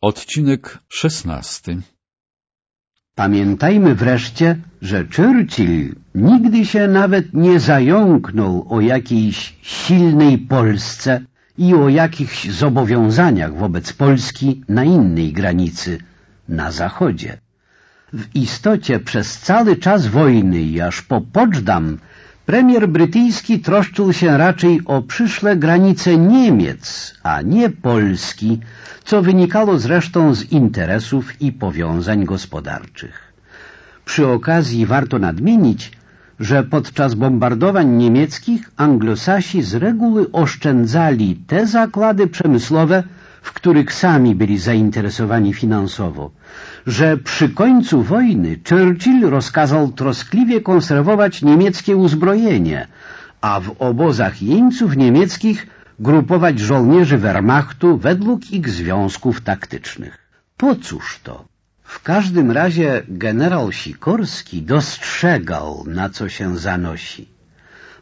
Odcinek szesnasty Pamiętajmy wreszcie, że Churchill nigdy się nawet nie zająknął o jakiejś silnej Polsce i o jakichś zobowiązaniach wobec Polski na innej granicy, na zachodzie. W istocie przez cały czas wojny i aż po Poczdam premier brytyjski troszczył się raczej o przyszłe granice Niemiec, a nie Polski, co wynikało zresztą z interesów i powiązań gospodarczych. Przy okazji warto nadmienić, że podczas bombardowań niemieckich anglosasi z reguły oszczędzali te zakłady przemysłowe, w których sami byli zainteresowani finansowo, że przy końcu wojny Churchill rozkazał troskliwie konserwować niemieckie uzbrojenie, a w obozach jeńców niemieckich grupować żołnierzy Wehrmachtu według ich związków taktycznych. Po cóż to? W każdym razie generał Sikorski dostrzegał, na co się zanosi.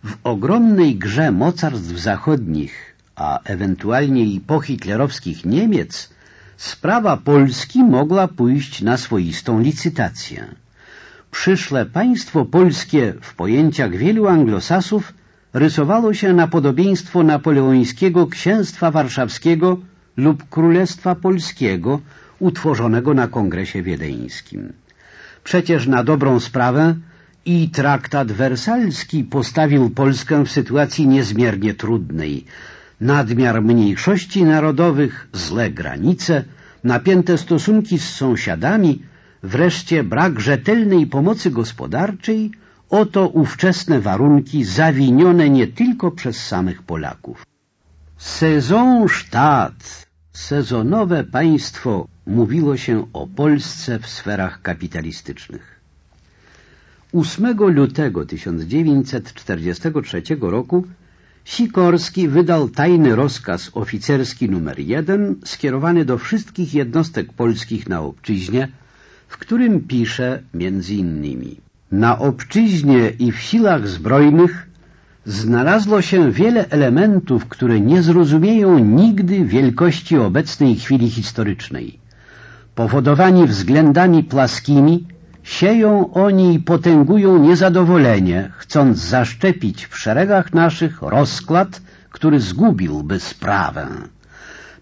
W ogromnej grze mocarstw zachodnich, a ewentualnie i pohitlerowskich Niemiec, sprawa Polski mogła pójść na swoistą licytację. Przyszłe państwo polskie w pojęciach wielu anglosasów rysowało się na podobieństwo napoleońskiego księstwa warszawskiego lub królestwa polskiego utworzonego na kongresie wiedeńskim. Przecież na dobrą sprawę i traktat wersalski postawił Polskę w sytuacji niezmiernie trudnej. Nadmiar mniejszości narodowych, złe granice, napięte stosunki z sąsiadami, wreszcie brak rzetelnej pomocy gospodarczej – Oto ówczesne warunki zawinione nie tylko przez samych Polaków. Saisonstaat, sezonowe państwo, mówiło się o Polsce w sferach kapitalistycznych. 8 lutego 1943 roku Sikorski wydał tajny rozkaz oficerski numer jeden skierowany do wszystkich jednostek polskich na obczyźnie, w którym pisze między innymi na obczyźnie i w silach zbrojnych znalazło się wiele elementów, które nie zrozumieją nigdy wielkości obecnej chwili historycznej. Powodowani względami plaskimi, sieją oni i potęgują niezadowolenie, chcąc zaszczepić w szeregach naszych rozkład, który zgubiłby sprawę.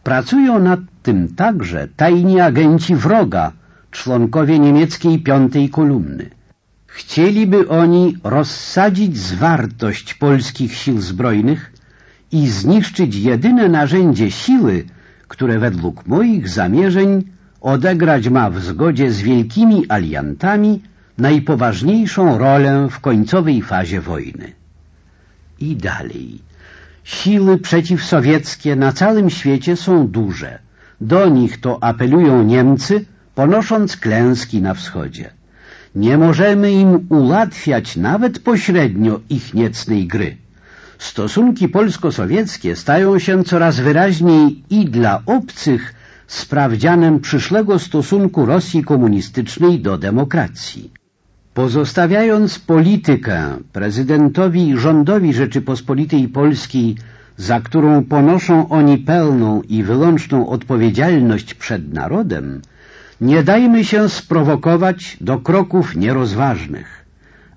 Pracują nad tym także tajni agenci wroga, członkowie niemieckiej piątej kolumny. Chcieliby oni rozsadzić zwartość polskich sił zbrojnych i zniszczyć jedyne narzędzie siły, które według moich zamierzeń odegrać ma w zgodzie z wielkimi aliantami najpoważniejszą rolę w końcowej fazie wojny. I dalej. Siły przeciwsowieckie na całym świecie są duże. Do nich to apelują Niemcy, ponosząc klęski na wschodzie. Nie możemy im ułatwiać nawet pośrednio ich niecnej gry. Stosunki polsko-sowieckie stają się coraz wyraźniej i dla obcych sprawdzianem przyszłego stosunku Rosji komunistycznej do demokracji. Pozostawiając politykę prezydentowi i rządowi Rzeczypospolitej Polskiej, za którą ponoszą oni pełną i wyłączną odpowiedzialność przed narodem, nie dajmy się sprowokować do kroków nierozważnych.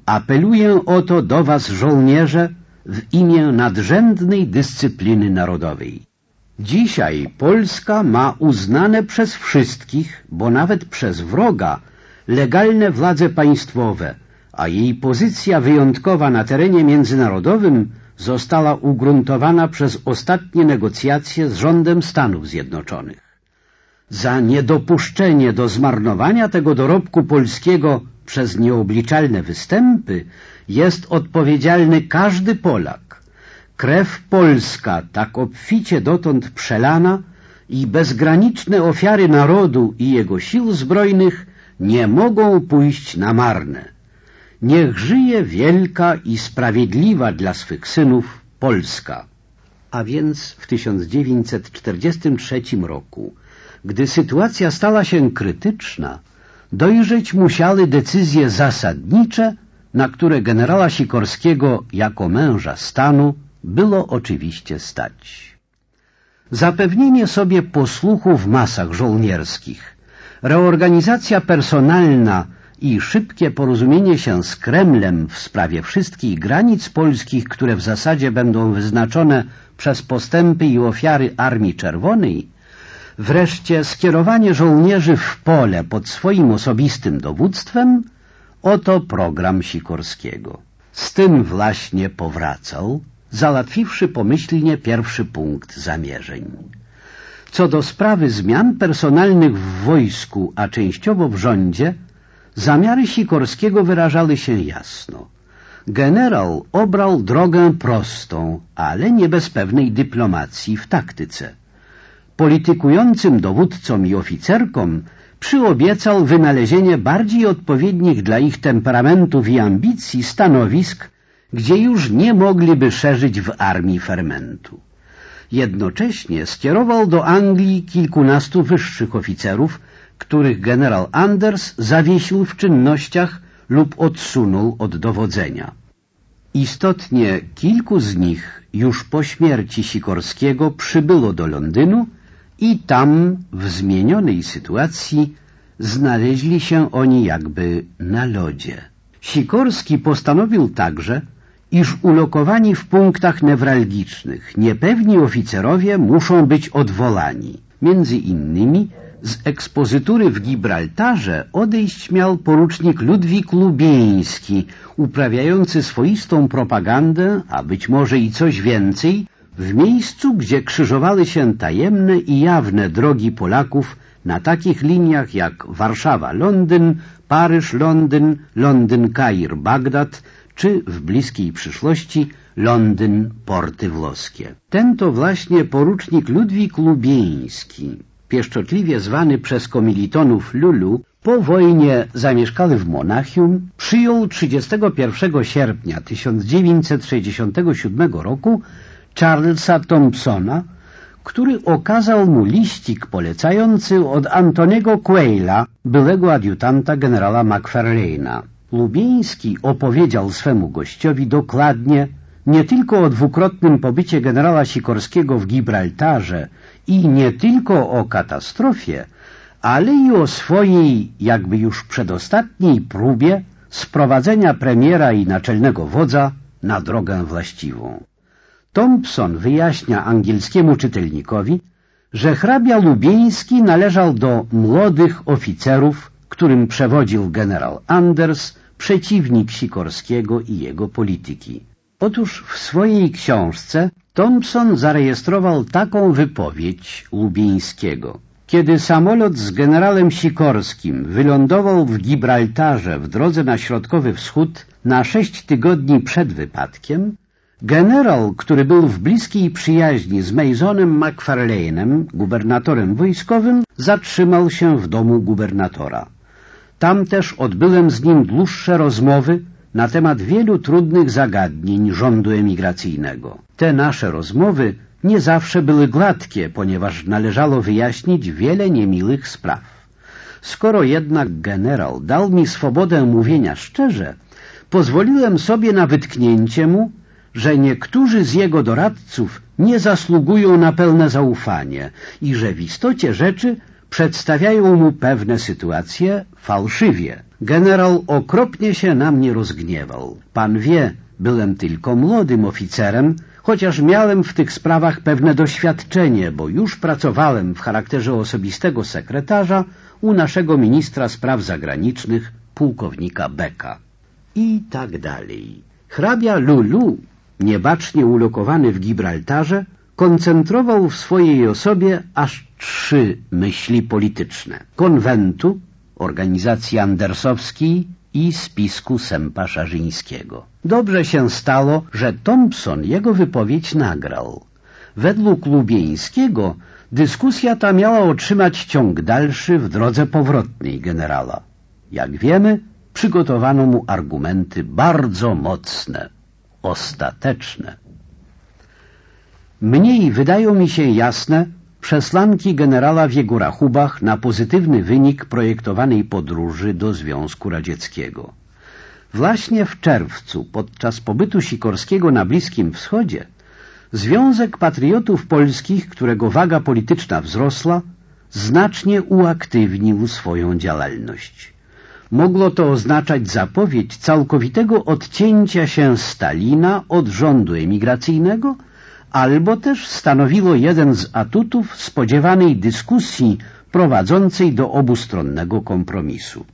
Apeluję o to do was, żołnierze, w imię nadrzędnej dyscypliny narodowej. Dzisiaj Polska ma uznane przez wszystkich, bo nawet przez wroga, legalne władze państwowe, a jej pozycja wyjątkowa na terenie międzynarodowym została ugruntowana przez ostatnie negocjacje z rządem Stanów Zjednoczonych. Za niedopuszczenie do zmarnowania tego dorobku polskiego przez nieobliczalne występy jest odpowiedzialny każdy Polak. Krew polska, tak obficie dotąd przelana i bezgraniczne ofiary narodu i jego sił zbrojnych nie mogą pójść na marne. Niech żyje wielka i sprawiedliwa dla swych synów Polska. A więc w 1943 roku gdy sytuacja stała się krytyczna, dojrzeć musiały decyzje zasadnicze, na które generała Sikorskiego jako męża stanu było oczywiście stać. Zapewnienie sobie posłuchu w masach żołnierskich, reorganizacja personalna i szybkie porozumienie się z Kremlem w sprawie wszystkich granic polskich, które w zasadzie będą wyznaczone przez postępy i ofiary Armii Czerwonej, wreszcie skierowanie żołnierzy w pole pod swoim osobistym dowództwem, oto program Sikorskiego. Z tym właśnie powracał, załatwiwszy pomyślnie pierwszy punkt zamierzeń. Co do sprawy zmian personalnych w wojsku, a częściowo w rządzie, zamiary Sikorskiego wyrażały się jasno. Generał obrał drogę prostą, ale nie bez pewnej dyplomacji w taktyce. Politykującym dowódcom i oficerkom przyobiecał wynalezienie bardziej odpowiednich dla ich temperamentów i ambicji stanowisk, gdzie już nie mogliby szerzyć w armii fermentu. Jednocześnie skierował do Anglii kilkunastu wyższych oficerów, których generał Anders zawiesił w czynnościach lub odsunął od dowodzenia. Istotnie kilku z nich już po śmierci Sikorskiego przybyło do Londynu i tam w zmienionej sytuacji znaleźli się oni jakby na lodzie. Sikorski postanowił także, iż ulokowani w punktach newralgicznych niepewni oficerowie muszą być odwolani. Między innymi z ekspozytury w Gibraltarze odejść miał porucznik Ludwik Lubieński, uprawiający swoistą propagandę, a być może i coś więcej, w miejscu, gdzie krzyżowały się tajemne i jawne drogi Polaków na takich liniach jak Warszawa-Londyn, Paryż-Londyn, Londyn-Kair-Bagdad, czy w bliskiej przyszłości Londyn-Porty Włoskie. Ten to właśnie porucznik Ludwik Lubieński, pieszczotliwie zwany przez komilitonów Lulu, po wojnie zamieszkały w Monachium, przyjął 31 sierpnia 1967 roku Charlesa Thompsona, który okazał mu liścik polecający od Antoniego Quaila, byłego adiutanta generała McFarlane'a. Lubieński opowiedział swemu gościowi dokładnie nie tylko o dwukrotnym pobycie generała Sikorskiego w Gibraltarze i nie tylko o katastrofie, ale i o swojej, jakby już przedostatniej próbie sprowadzenia premiera i naczelnego wodza na drogę właściwą. Thompson wyjaśnia angielskiemu czytelnikowi, że hrabia Lubieński należał do młodych oficerów, którym przewodził generał Anders, przeciwnik Sikorskiego i jego polityki. Otóż w swojej książce Thompson zarejestrował taką wypowiedź Lubieńskiego. Kiedy samolot z generałem Sikorskim wylądował w Gibraltarze w drodze na Środkowy Wschód na sześć tygodni przed wypadkiem, generał, który był w bliskiej przyjaźni z Masonem McFarlane'em, gubernatorem wojskowym, zatrzymał się w domu gubernatora. Tam też odbyłem z nim dłuższe rozmowy na temat wielu trudnych zagadnień rządu emigracyjnego. Te nasze rozmowy nie zawsze były gładkie, ponieważ należało wyjaśnić wiele niemiłych spraw. Skoro jednak generał dał mi swobodę mówienia szczerze, pozwoliłem sobie na wytknięcie mu, że niektórzy z jego doradców nie zasługują na pełne zaufanie i że w istocie rzeczy przedstawiają mu pewne sytuacje fałszywie. Generał okropnie się na mnie rozgniewał. Pan wie, byłem tylko młodym oficerem, chociaż miałem w tych sprawach pewne doświadczenie, bo już pracowałem w charakterze osobistego sekretarza u naszego ministra spraw zagranicznych, pułkownika Beka. I tak dalej. Hrabia Lulu, niebacznie ulokowany w Gibraltarze, koncentrował w swojej osobie aż trzy myśli polityczne. Konwentu, organizacji andersowskiej i spisku Sępa Szarzyńskiego. Dobrze się stało, że Thompson jego wypowiedź nagrał. Według Lubieńskiego dyskusja ta miała otrzymać ciąg dalszy w drodze powrotnej generała. Jak wiemy, przygotowano mu argumenty bardzo mocne, ostateczne. Mniej wydają mi się jasne przesłanki generała w jego rachubach na pozytywny wynik projektowanej podróży do Związku Radzieckiego. Właśnie w czerwcu, podczas pobytu Sikorskiego na Bliskim Wschodzie, Związek Patriotów Polskich, którego waga polityczna wzrosła, znacznie uaktywnił swoją działalność. Mogło to oznaczać zapowiedź całkowitego odcięcia się Stalina od rządu emigracyjnego, albo też stanowiło jeden z atutów spodziewanej dyskusji prowadzącej do obustronnego kompromisu.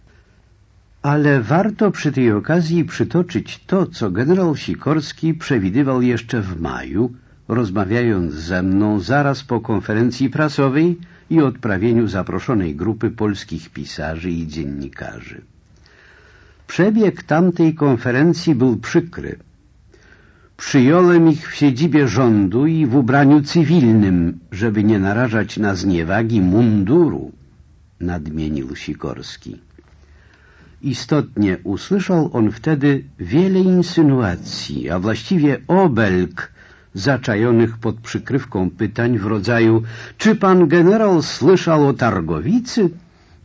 Ale warto przy tej okazji przytoczyć to, co generał Sikorski przewidywał jeszcze w maju, rozmawiając ze mną zaraz po konferencji prasowej i odprawieniu zaproszonej grupy polskich pisarzy i dziennikarzy. Przebieg tamtej konferencji był przykry. Przyjąłem ich w siedzibie rządu i w ubraniu cywilnym, żeby nie narażać na zniewagi munduru, nadmienił Sikorski. Istotnie usłyszał on wtedy wiele insynuacji, a właściwie obelg zaczajonych pod przykrywką pytań w rodzaju czy pan generał słyszał o Targowicy?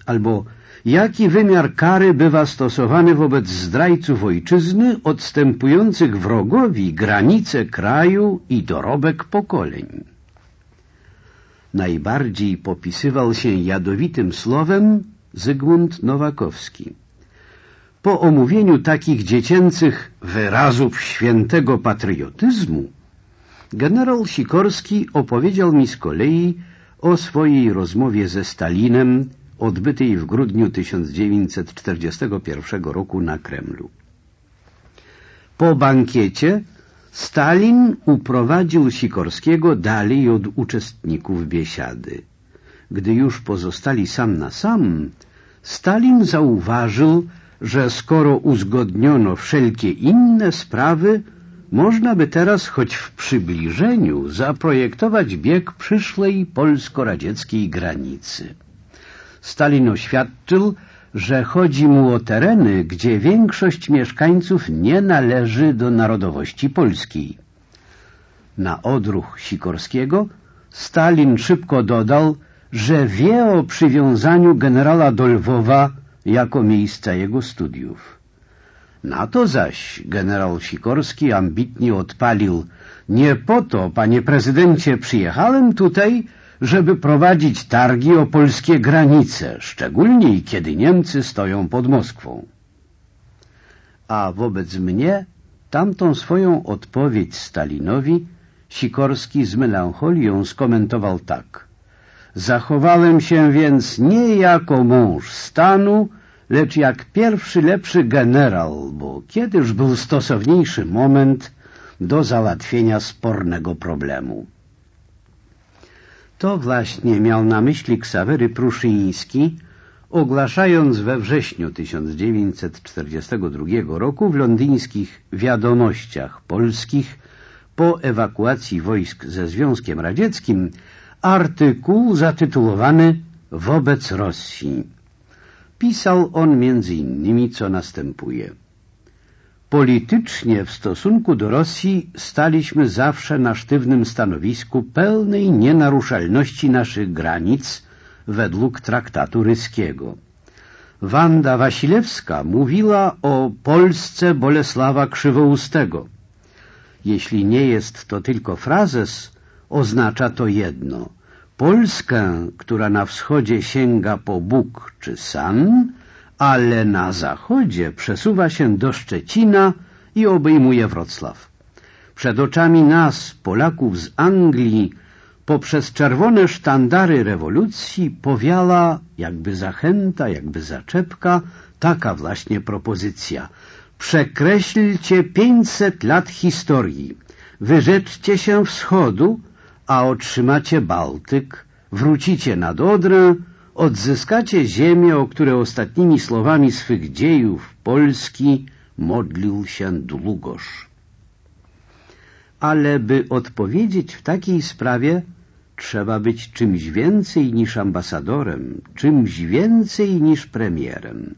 Albo jaki wymiar kary bywa stosowany wobec zdrajców ojczyzny odstępujących wrogowi granice kraju i dorobek pokoleń? Najbardziej popisywał się jadowitym słowem Zygmunt Nowakowski. Po omówieniu takich dziecięcych wyrazów świętego patriotyzmu generał Sikorski opowiedział mi z kolei o swojej rozmowie ze Stalinem odbytej w grudniu 1941 roku na Kremlu. Po bankiecie Stalin uprowadził Sikorskiego dalej od uczestników biesiady. Gdy już pozostali sam na sam, Stalin zauważył, że skoro uzgodniono wszelkie inne sprawy, można by teraz, choć w przybliżeniu, zaprojektować bieg przyszłej polsko-radzieckiej granicy. Stalin oświadczył, że chodzi mu o tereny, gdzie większość mieszkańców nie należy do narodowości polskiej. Na odruch Sikorskiego Stalin szybko dodał, że wie o przywiązaniu generała do Lwowa jako miejsca jego studiów. Na to zaś generał Sikorski ambitnie odpalił nie po to, panie prezydencie, przyjechałem tutaj, żeby prowadzić targi o polskie granice, szczególnie kiedy Niemcy stoją pod Moskwą. A wobec mnie tamtą swoją odpowiedź Stalinowi Sikorski z melancholią skomentował tak. Zachowałem się więc nie jako mąż stanu, lecz jak pierwszy lepszy generał, bo kiedyż był stosowniejszy moment do załatwienia spornego problemu. To właśnie miał na myśli Ksawery Pruszyński, ogłaszając we wrześniu 1942 roku w londyńskich wiadomościach polskich po ewakuacji wojsk ze Związkiem Radzieckim artykuł zatytułowany Wobec Rosji. Pisał on między innymi, co następuje. Politycznie w stosunku do Rosji staliśmy zawsze na sztywnym stanowisku pełnej nienaruszalności naszych granic według traktatu ryskiego. Wanda Wasilewska mówiła o Polsce Bolesława Krzywoustego. Jeśli nie jest to tylko frazes, oznacza to jedno. Polskę, która na wschodzie sięga po Bóg czy San, ale na zachodzie przesuwa się do Szczecina i obejmuje Wrocław. Przed oczami nas, Polaków z Anglii, poprzez czerwone sztandary rewolucji powiala, jakby zachęta, jakby zaczepka, taka właśnie propozycja. Przekreślcie pięćset lat historii, wyrzeczcie się wschodu, a otrzymacie Bałtyk, wrócicie nad Odrę, odzyskacie ziemię, o które ostatnimi słowami swych dziejów Polski modlił się Długosz. Ale by odpowiedzieć w takiej sprawie, trzeba być czymś więcej niż ambasadorem, czymś więcej niż premierem.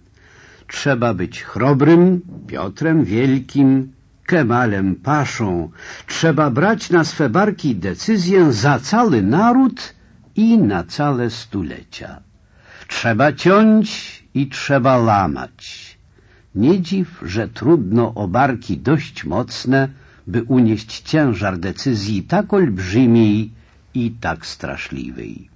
Trzeba być chrobrym Piotrem Wielkim, Kemalem Paszą. Trzeba brać na swe barki decyzję za cały naród i na całe stulecia. Trzeba ciąć i trzeba lamać. Nie dziw, że trudno o barki dość mocne by unieść ciężar decyzji tak olbrzymiej i tak straszliwej.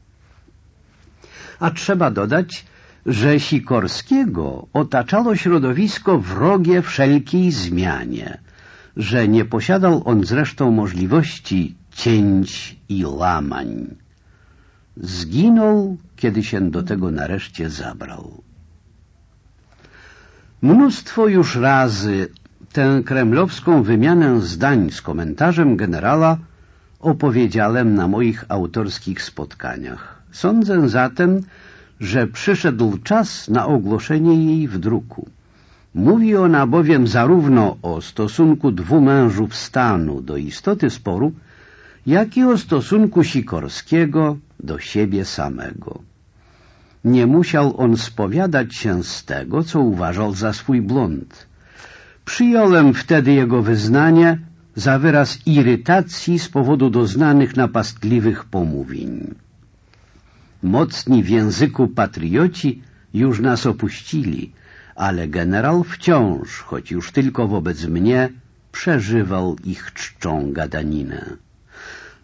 A trzeba dodać, że Sikorskiego otaczało środowisko wrogie wszelkiej zmianie, że nie posiadał on zresztą możliwości cięć i lamań. Zginął, kiedy się do tego nareszcie zabrał. Mnóstwo już razy tę kremlowską wymianę zdań z komentarzem generała opowiedziałem na moich autorskich spotkaniach. Sądzę zatem, że przyszedł czas na ogłoszenie jej w druku. Mówi ona bowiem zarówno o stosunku dwóch mężów stanu do istoty sporu, jak i o stosunku Sikorskiego do siebie samego. Nie musiał on spowiadać się z tego, co uważał za swój błąd. Przyjąłem wtedy jego wyznanie za wyraz irytacji z powodu doznanych napastliwych pomówień. Mocni w języku patrioci już nas opuścili, ale generał wciąż, choć już tylko wobec mnie, przeżywał ich czczą gadaninę.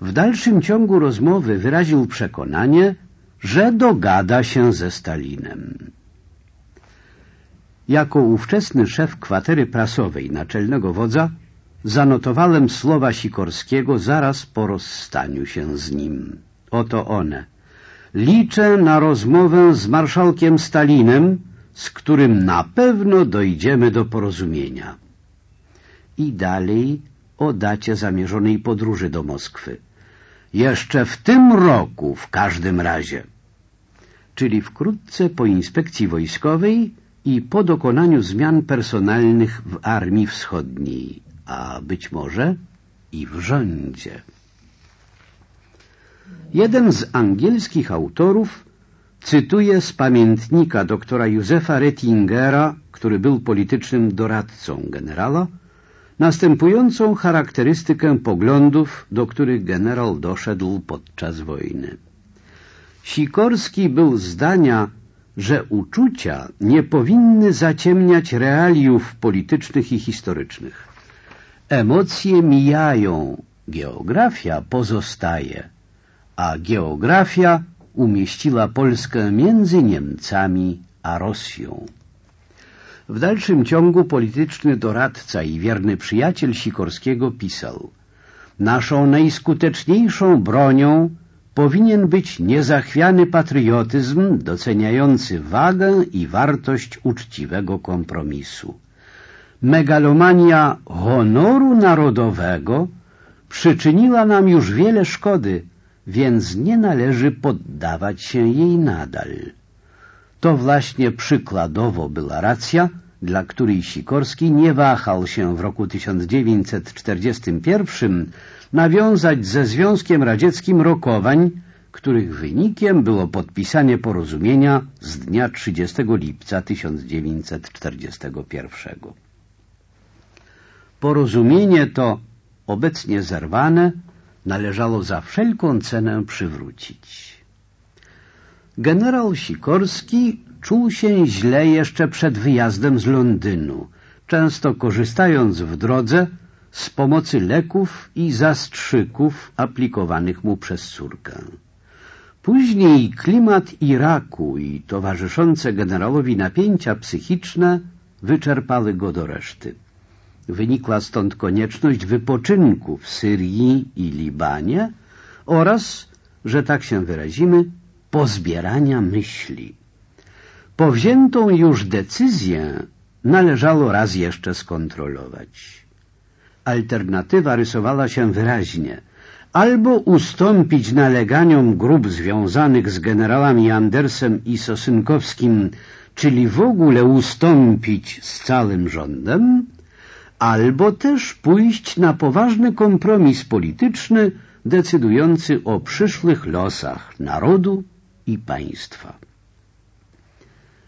W dalszym ciągu rozmowy wyraził przekonanie, że dogada się ze Stalinem. Jako ówczesny szef kwatery prasowej naczelnego wodza zanotowałem słowa Sikorskiego zaraz po rozstaniu się z nim. Oto one. Liczę na rozmowę z marszałkiem Stalinem, z którym na pewno dojdziemy do porozumienia. I dalej o dacie zamierzonej podróży do Moskwy. Jeszcze w tym roku w każdym razie. Czyli wkrótce po inspekcji wojskowej i po dokonaniu zmian personalnych w Armii Wschodniej, a być może i w rządzie. Jeden z angielskich autorów cytuje z pamiętnika doktora Józefa Rettingera, który był politycznym doradcą generała, następującą charakterystykę poglądów, do których generał doszedł podczas wojny. Sikorski był zdania, że uczucia nie powinny zaciemniać realiów politycznych i historycznych. Emocje mijają, geografia pozostaje, a geografia umieściła Polskę między Niemcami a Rosją. W dalszym ciągu polityczny doradca i wierny przyjaciel Sikorskiego pisał Naszą najskuteczniejszą bronią powinien być niezachwiany patriotyzm doceniający wagę i wartość uczciwego kompromisu. Megalomania honoru narodowego przyczyniła nam już wiele szkody, więc nie należy poddawać się jej nadal. To właśnie przykładowo była racja, dla której Sikorski nie wahał się w roku 1941 nawiązać ze Związkiem Radzieckim rokowań, których wynikiem było podpisanie porozumienia z dnia 30 lipca 1941. Porozumienie to, obecnie zerwane, należało za wszelką cenę przywrócić. Generał Sikorski czuł się źle jeszcze przed wyjazdem z Londynu, często korzystając w drodze z pomocy leków i zastrzyków aplikowanych mu przez córkę. Później klimat Iraku i towarzyszące generałowi napięcia psychiczne wyczerpały go do reszty. Wynikła stąd konieczność wypoczynku w Syrii i Libanie oraz, że tak się wyrazimy, pozbierania myśli. Powziętą już decyzję należało raz jeszcze skontrolować. Alternatywa rysowała się wyraźnie. Albo ustąpić naleganiom grup związanych z generałami Andersem i Sosynkowskim, czyli w ogóle ustąpić z całym rządem, albo też pójść na poważny kompromis polityczny decydujący o przyszłych losach narodu i państwa.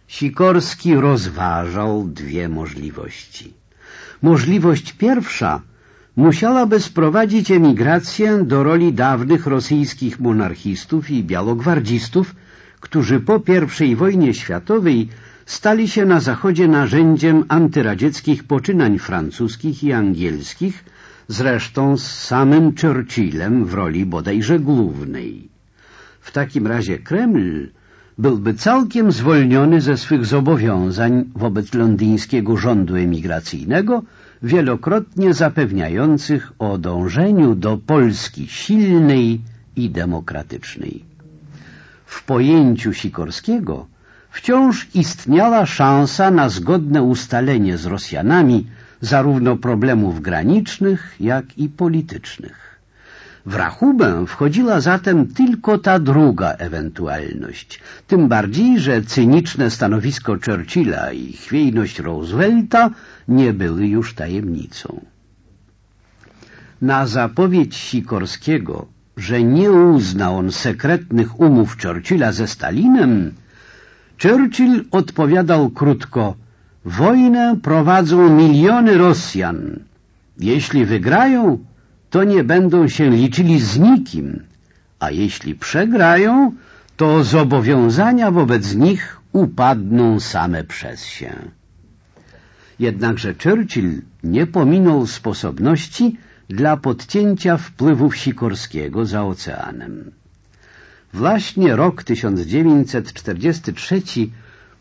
Sikorski rozważał dwie możliwości. Możliwość pierwsza musiałaby sprowadzić emigrację do roli dawnych rosyjskich monarchistów i białogwardzistów, którzy po I wojnie światowej stali się na Zachodzie narzędziem antyradzieckich poczynań francuskich i angielskich, zresztą z samym Churchillem w roli bodajże głównej. W takim razie Kreml byłby całkiem zwolniony ze swych zobowiązań wobec londyńskiego rządu emigracyjnego, wielokrotnie zapewniających o dążeniu do Polski silnej i demokratycznej. W pojęciu Sikorskiego wciąż istniała szansa na zgodne ustalenie z Rosjanami zarówno problemów granicznych, jak i politycznych. W rachubę wchodziła zatem tylko ta druga ewentualność, tym bardziej, że cyniczne stanowisko Churchilla i chwiejność Roosevelta nie były już tajemnicą. Na zapowiedź Sikorskiego, że nie uzna on sekretnych umów Churchilla ze Stalinem, Churchill odpowiadał krótko Wojnę prowadzą miliony Rosjan. Jeśli wygrają, to nie będą się liczyli z nikim, a jeśli przegrają, to zobowiązania wobec nich upadną same przez się. Jednakże Churchill nie pominął sposobności dla podcięcia wpływów Sikorskiego za oceanem. Właśnie rok 1943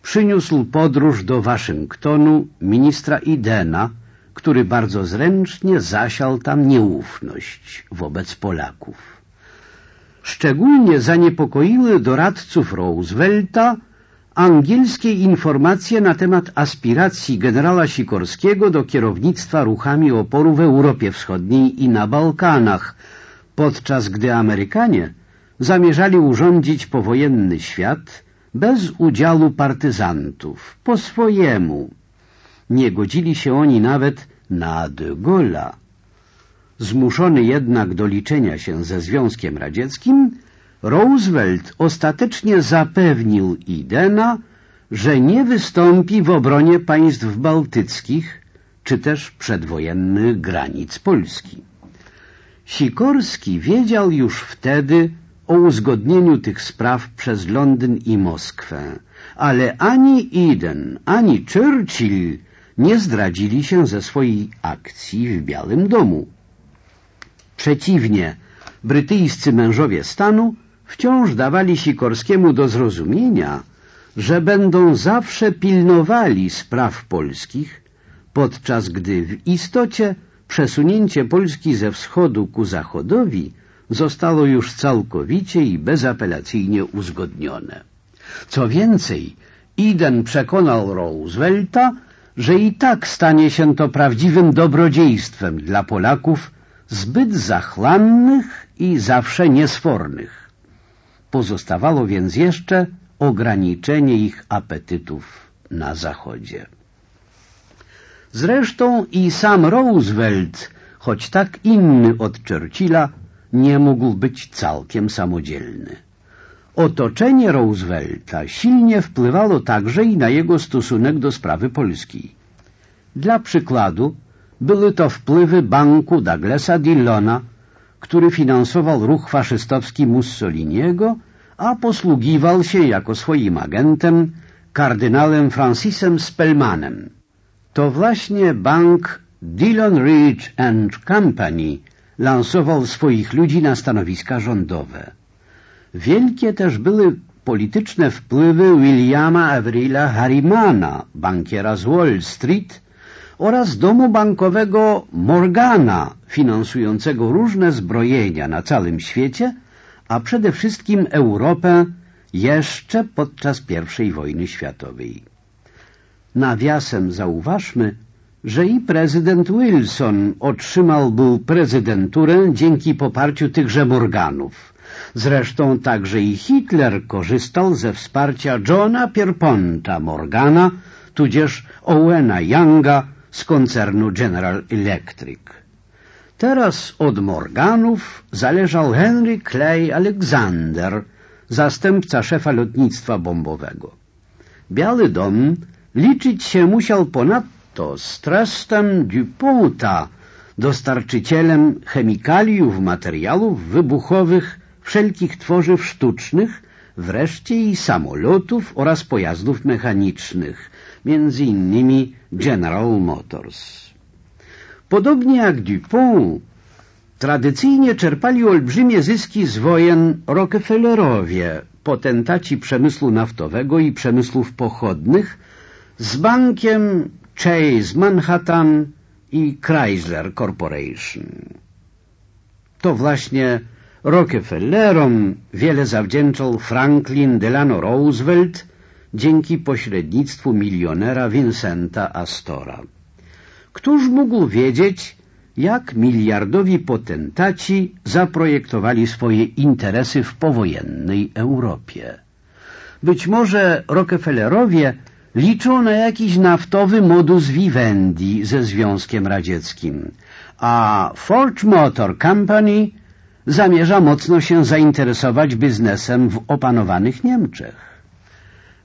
przyniósł podróż do Waszyngtonu ministra Idena, który bardzo zręcznie zasiał tam nieufność wobec Polaków. Szczególnie zaniepokoiły doradców Roosevelta angielskie informacje na temat aspiracji generała Sikorskiego do kierownictwa ruchami oporu w Europie Wschodniej i na Bałkanach, podczas gdy Amerykanie zamierzali urządzić powojenny świat bez udziału partyzantów, po swojemu. Nie godzili się oni nawet na de Gaulle'a. Zmuszony jednak do liczenia się ze Związkiem Radzieckim, Roosevelt ostatecznie zapewnił Idena, że nie wystąpi w obronie państw bałtyckich czy też przedwojennych granic Polski. Sikorski wiedział już wtedy o uzgodnieniu tych spraw przez Londyn i Moskwę, ale ani Eden, ani Churchill nie zdradzili się ze swojej akcji w Białym Domu. Przeciwnie, brytyjscy mężowie stanu wciąż dawali Sikorskiemu do zrozumienia, że będą zawsze pilnowali spraw polskich, podczas gdy w istocie przesunięcie Polski ze wschodu ku zachodowi zostało już całkowicie i bezapelacyjnie uzgodnione. Co więcej, Eden przekonał Roosevelta, że i tak stanie się to prawdziwym dobrodziejstwem dla Polaków zbyt zachłannych i zawsze niesfornych. Pozostawało więc jeszcze ograniczenie ich apetytów na Zachodzie. Zresztą i sam Roosevelt, choć tak inny od Churchilla, nie mógł być całkiem samodzielny. Otoczenie Roosevelta silnie wpływało także i na jego stosunek do sprawy polskiej. Dla przykładu były to wpływy banku Douglasa Dillona, który finansował ruch faszystowski Mussoliniego, a posługiwał się jako swoim agentem kardynałem Francisem Spellmanem. To właśnie bank Dillon Ridge and Company lansował swoich ludzi na stanowiska rządowe. Wielkie też były polityczne wpływy Williama Avrila Harrimana, bankiera z Wall Street oraz domu bankowego Morgana, finansującego różne zbrojenia na całym świecie, a przede wszystkim Europę jeszcze podczas I wojny światowej. Nawiasem zauważmy, że i prezydent Wilson otrzymał był prezydenturę dzięki poparciu tychże Morganów. Zresztą także i Hitler korzystał ze wsparcia Johna Pierponta Morgana, tudzież Owena Younga z koncernu General Electric. Teraz od Morganów zależał Henry Clay Alexander, zastępca szefa lotnictwa bombowego. Biały Dom liczyć się musiał ponadto to z Trustem DuPonta, dostarczycielem chemikaliów, materiałów wybuchowych, wszelkich tworzyw sztucznych, wreszcie i samolotów oraz pojazdów mechanicznych, między innymi General Motors. Podobnie jak Dupont, tradycyjnie czerpali olbrzymie zyski z wojen Rockefellerowie, potentaci przemysłu naftowego i przemysłów pochodnych, z bankiem Chase Manhattan i Chrysler Corporation. To właśnie Rockefellerom wiele zawdzięczał Franklin Delano Roosevelt dzięki pośrednictwu milionera Vincenta Astora. Któż mógł wiedzieć, jak miliardowi potentaci zaprojektowali swoje interesy w powojennej Europie? Być może Rockefellerowie liczą na jakiś naftowy modus vivendi ze Związkiem Radzieckim, a Ford Motor Company zamierza mocno się zainteresować biznesem w opanowanych Niemczech.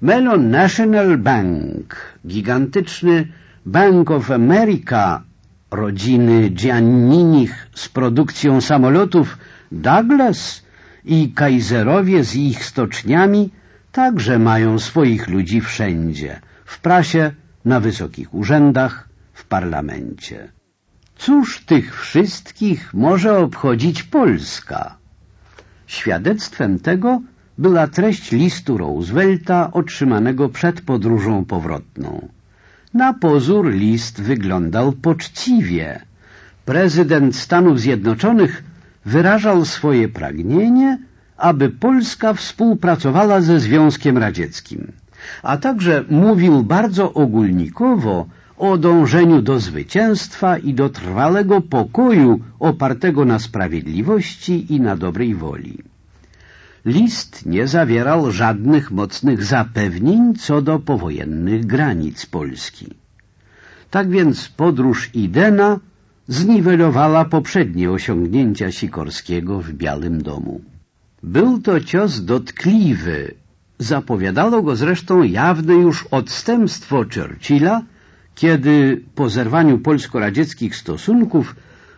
Mellon National Bank, gigantyczny Bank of America rodziny Gianninich z produkcją samolotów Douglas i Kaiserowie z ich stoczniami także mają swoich ludzi wszędzie, w prasie, na wysokich urzędach, w parlamencie. Cóż tych wszystkich może obchodzić Polska? Świadectwem tego była treść listu Roosevelta otrzymanego przed podróżą powrotną. Na pozór list wyglądał poczciwie. Prezydent Stanów Zjednoczonych wyrażał swoje pragnienie, aby Polska współpracowała ze Związkiem Radzieckim, a także mówił bardzo ogólnikowo o dążeniu do zwycięstwa i do trwalego pokoju opartego na sprawiedliwości i na dobrej woli. List nie zawierał żadnych mocnych zapewnień co do powojennych granic Polski. Tak więc podróż Idena zniwelowała poprzednie osiągnięcia Sikorskiego w Białym Domu. Był to cios dotkliwy. Zapowiadało go zresztą jawne już odstępstwo Churchilla, kiedy po zerwaniu polsko-radzieckich stosunków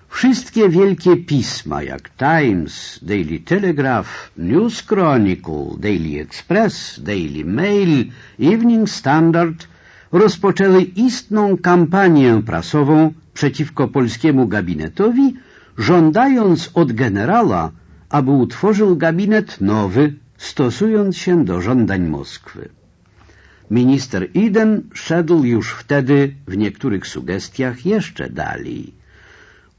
Wszystkie wielkie pisma jak Times, Daily Telegraph, News Chronicle, Daily Express, Daily Mail, Evening Standard rozpoczęły istną kampanię prasową przeciwko polskiemu gabinetowi, żądając od generała, aby utworzył gabinet nowy, stosując się do żądań Moskwy. Minister Eden szedł już wtedy w niektórych sugestiach jeszcze dalej.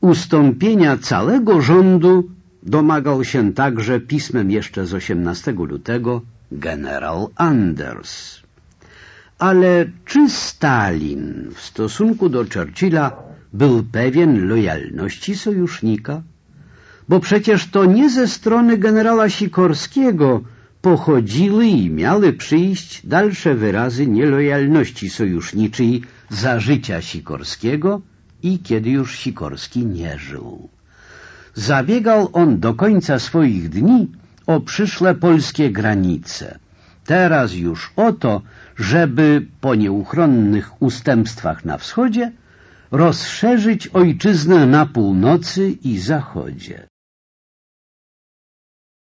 Ustąpienia całego rządu domagał się także pismem jeszcze z 18 lutego generał Anders. Ale czy Stalin w stosunku do Churchilla był pewien lojalności sojusznika? Bo przecież to nie ze strony generała Sikorskiego pochodziły i miały przyjść dalsze wyrazy nielojalności sojuszniczej za życia Sikorskiego, i kiedy już Sikorski nie żył. Zabiegał on do końca swoich dni o przyszłe polskie granice. Teraz już o to, żeby po nieuchronnych ustępstwach na wschodzie rozszerzyć ojczyznę na północy i zachodzie.